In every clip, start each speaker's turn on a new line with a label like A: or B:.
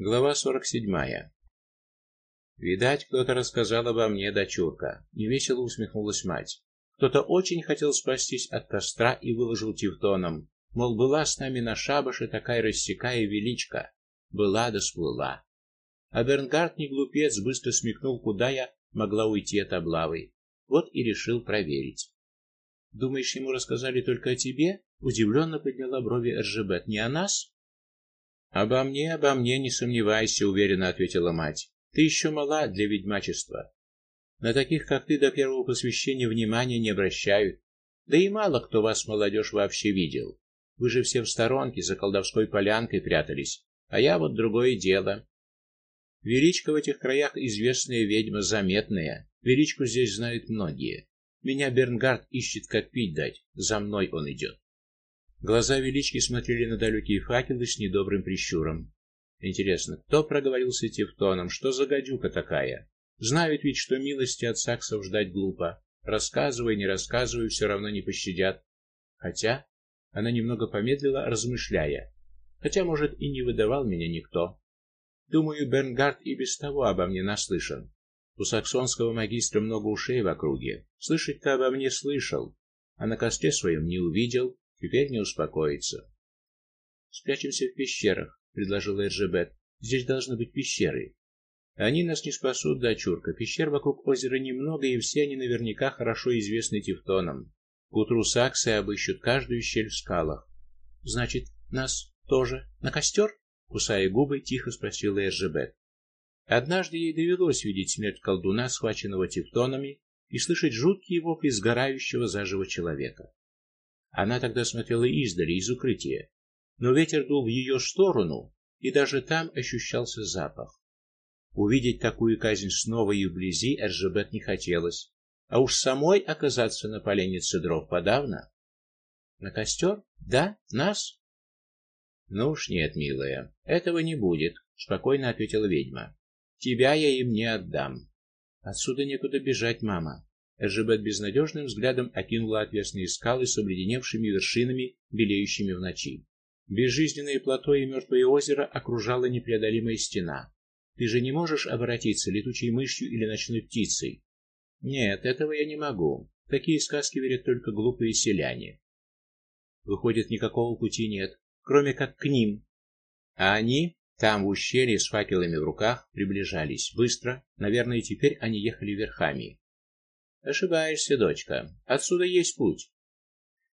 A: Глава 47. Видать, кто-то рассказал обо мне, дочурка, невесело усмехнулась мать. Кто-то очень хотел спастись от костра и выложил тевтоном, мол, была с нами на шабаше такая рассекая величка, была да сплыла. А Бернгард не глупец, быстро смекнул, куда я могла уйти от облавы. Вот и решил проверить. Думаешь, ему рассказали только о тебе? Удивленно подняла брови Эржебет. Не о нас? Обо мне, обо мне не сомневайся, уверенно ответила мать. Ты еще мала для ведьмачества. На таких, как ты, до первого посвящения внимания не обращают. Да и мало кто вас, молодежь, вообще видел. Вы же все в сторонке за колдовской полянкой прятались, а я вот другое дело. Величко в этих краях известная ведьма, заметная. Величку здесь знают многие. Меня Бернгард ищет, как пить дать. За мной он идет. Глаза велички смотрели на далекие факелы с недобрым прищуром. Интересно, кто проговорился тевтоном? Что за гадюка такая? Знают ведь, что милости от саксов ждать глупо. Рассказывай, не рассказывай, все равно не пощадят. Хотя она немного помедлила, размышляя. Хотя, может, и не выдавал меня никто. Думаю, Бернгард и без того обо мне наслышан. У саксонского магистра много ушей в округе. Слышать-то обо мне слышал, а на костре своем не увидел. Теперь не успокоится. Спрячемся в пещерах, предложила Эржебет. Здесь должны быть пещеры. Они нас не спасут, дочурка. Пещер вокруг озера немного, и все они наверняка хорошо известны тевтонам. К утру саксы обыщут каждую щель в скалах. Значит, нас тоже на костер?» кусая губы, тихо спросила Эржебет. Однажды ей довелось видеть смерть колдуна, схваченного тевтонами, и слышать жуткие вопли сгорающего заживо человека. Она тогда смотрела издали из укрытия, но ветер дул в ее сторону, и даже там ощущался запах. Увидеть такую казнь снова и вблизи Эржебет не хотелось, а уж самой оказаться на поленнице дров подавно. На костер? Да, нас? Ну уж нет, милая, этого не будет, спокойно ответила ведьма. Тебя я им не отдам. Отсюда некуда бежать, мама. Эржебет безнадежным взглядом окинула отвесные скалы с обледеневшими вершинами, белеющими в ночи. Безжизненное плато и мертвое озеро окружала непреодолимая стена. Ты же не можешь обратиться летучей мышью или ночной птицей. Нет, этого я не могу. Такие сказки верят только глупые селяне. Выходит, никакого пути нет, кроме как к ним. А они там в ущелье с факелами в руках приближались быстро, наверное, теперь они ехали верхами. Ошибаешься, дочка. Отсюда есть путь.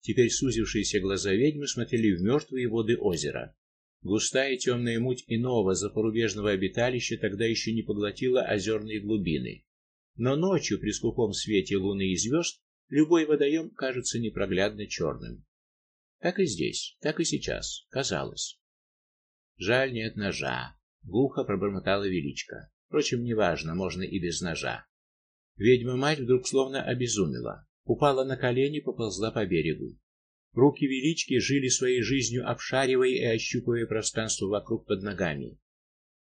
A: Теперь сузившиеся глаза ведьмы смотрели в мертвые воды озера. Густая темная муть иного запорубежного обиталища тогда еще не поглотила озерные глубины. Но ночью при скупом свете луны и звезд любой водоем кажется непроглядно черным. Так и здесь, так и сейчас, казалось. Жаль, нет ножа, глухо пробормотала величка. Впрочем, неважно, можно и без ножа. Ведьма-мать вдруг словно обезумела, упала на колени, поползла по берегу. Руки велички жили своей жизнью, обшаривая и ощупывая пространство вокруг под ногами.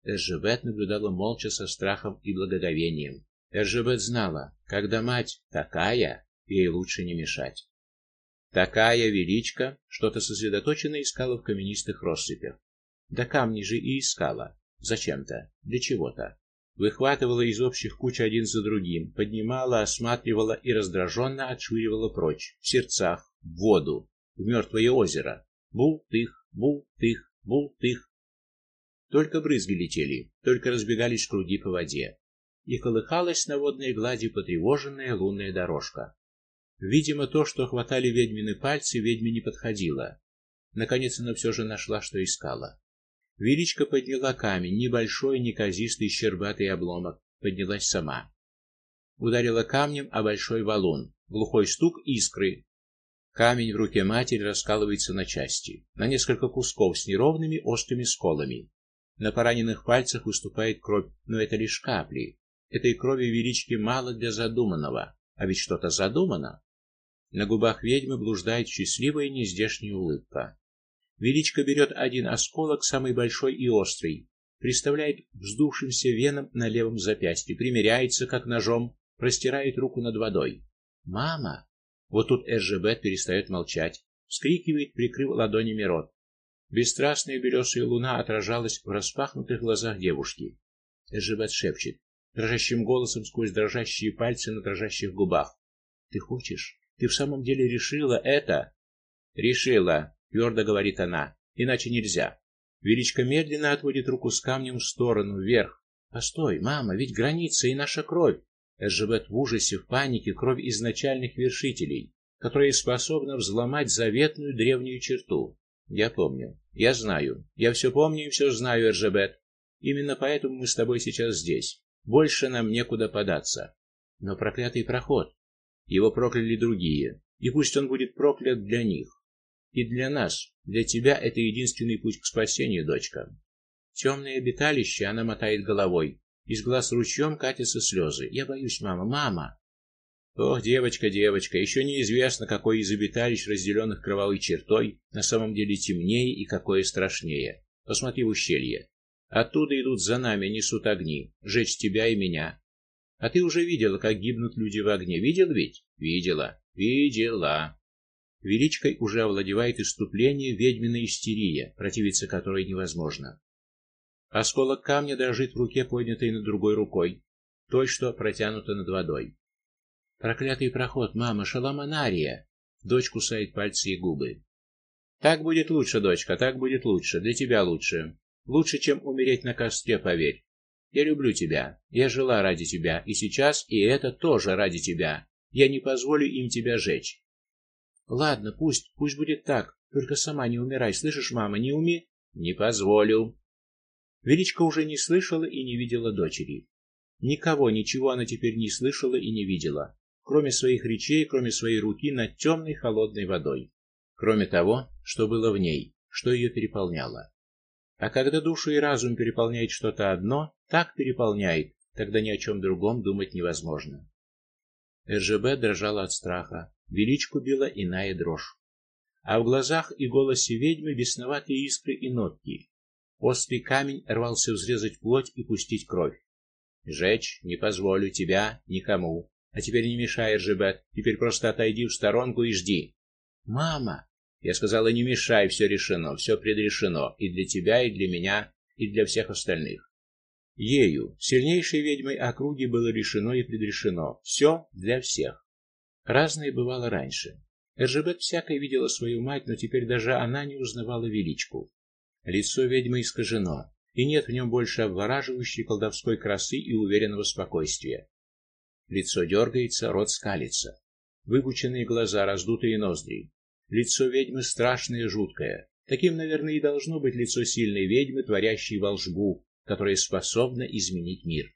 A: Эржебет наблюдала молча со страхом и благоговением. Эржебет знала, когда мать такая, ей лучше не мешать. Такая величка что-то сосредоточенно искала в каменистых россыпях. Да камни же и искала. Зачем-то, для чего-то выхватывала из общих куч один за другим, поднимала, осматривала и раздраженно отшвыривала прочь, в сердцах, в воду, в мертвое озеро. Бул-тых, бул-тых, бул-тых. Только брызги летели, только разбегались круги по воде, и колыхалась на водной глади потревоженная лунная дорожка. Видимо, то, что хватали ведьмины пальцы, ведьме не подходило. Наконец она все же нашла, что искала. Величка подняла камень, небольшой, неказистый, щербатый обломок, поднялась сама. Ударила камнем о большой валун. Глухой стук искры. Камень в руке матери раскалывается на части, на несколько кусков с неровными острыми сколами. На пораненных пальцах выступает кровь, но это лишь капли. Этой крови велички мало для задуманного, а ведь что-то задумано. На губах ведьмы блуждает счастливая нездешняя улыбка. Величко берет один осколок, самый большой и острый, приставляет вздувшимся веном на левом запястье, примеряется как ножом, простирает руку над водой. Мама. Вот тут Эржебет перестает молчать, вскрикивает, прикрыв ладонями рот. Бесстрастная белесая луна отражалась в распахнутых глазах девушки. Эжебет шепчет, дрожащим голосом сквозь дрожащие пальцы на дрожащих губах. Ты хочешь? Ты в самом деле решила это? Решила, твердо говорит она. Иначе нельзя. Величка медленно отводит руку с камнем в сторону, вверх. Постой, мама, ведь граница и наша кровь. Эжебет в ужасе, в панике, кровь изначальных вершителей, которая способна взломать заветную древнюю черту. Я помню. Я знаю. Я все помню и все знаю, Эржебет. Именно поэтому мы с тобой сейчас здесь. Больше нам некуда податься. Но проклятый проход. Его прокляли другие, и пусть он будет проклят для них. И для нас, для тебя это единственный путь к спасению, дочка. Темное обиталище, она мотает головой. Из глаз ручьем катятся слезы. Я боюсь, мама, мама. Ох, девочка, девочка, еще неизвестно, какой из обиталищ, разделенных кровавой чертой, на самом деле темнее и какое страшнее. Посмотри в ущелье. Оттуда идут за нами, несут огни, жечь тебя и меня. А ты уже видела, как гибнут люди в огне, видел ведь? Видела, видела. Величкой уже овладевает иступление ведьминой истерия, противиться которой невозможно. Осколок камня дрожит в руке, поднятой над другой рукой, той, что протянута над водой. Проклятый проход, мама, шаламанария. Дочь кусает пальцы и губы. Так будет лучше, дочка, так будет лучше, для тебя лучше. Лучше, чем умереть на костре, поверь. Я люблю тебя. Я жила ради тебя, и сейчас и это тоже ради тебя. Я не позволю им тебя жечь. Ладно, пусть, пусть будет так. Только сама не умирай, слышишь, мама, не уми. Не позволю. Величка уже не слышала и не видела дочери. Никого, ничего она теперь не слышала и не видела, кроме своих речей, кроме своей руки над темной холодной водой, кроме того, что было в ней, что ее переполняло. А когда душу и разум переполняет что-то одно, так переполняет, тогда ни о чем другом думать невозможно. РЖБ дрожала от страха, величку била иная дрожь. А в глазах и голосе ведьмы бесноватые искры и нотки. Острый камень рвался взрезать плоть и пустить кровь. Жечь не позволю тебя никому. А теперь не мешай, РЖБ, теперь просто отойди в сторонку и жди. Мама, я сказала, не мешай, все решено, все предрешено, и для тебя, и для меня, и для всех остальных. Ею, сильнейшей ведьмой округи, было решено и предрешено, все для всех. Разное бывало раньше. Эржебет всякое видела свою мать, но теперь даже она не узнавала величку. Лицо ведьмы искажено, и нет в нем больше обвораживающей колдовской красы и уверенного спокойствия. Лицо дергается, рот скалится, выпученные глаза, раздутые ноздри. Лицо ведьмы страшное жуткое. Таким, наверное, и должно быть лицо сильной ведьмы, творящей волшбу, которая способна изменить мир.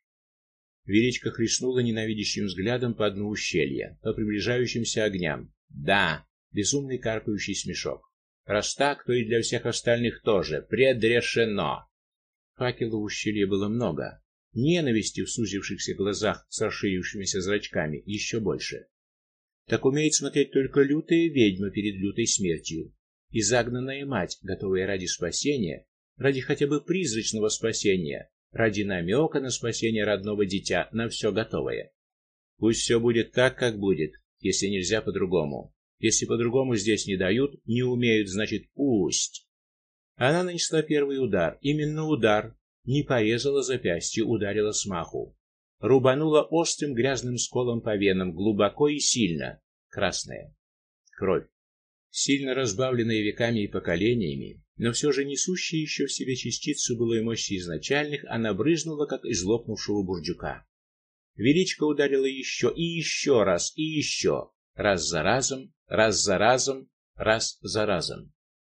A: Величка хлестнула ненавидящим взглядом по дну ущелья, по приближающимся огням. Да, безумный каркающий смешок. Раз так, то и для всех остальных тоже предрешено. Факелов в ущелье было много. Ненависти в сузившихся глазах с расширившимися зрачками еще больше. Так умеет смотреть только лютая ведьма перед лютой смертью, и загнанная мать, готовая ради спасения, ради хотя бы призрачного спасения, ради намека на спасение родного дитя, на все готовое. Пусть все будет так, как будет, если нельзя по-другому. Если по-другому здесь не дают, не умеют, значит, пусть. Она нанесла первый удар, именно удар, не порезала запястье, ударила смаху рубанула острым грязным сколом по венам, глубоко и сильно, красная. Кровь, сильно разбавленная веками и поколениями, но все же несущая еще в себе частицу былой мощи изначальных, она брызнула, как из лопнувшего бурдюка. Величко ударила еще и еще раз, и еще, раз за разом, раз за разом, раз за разом.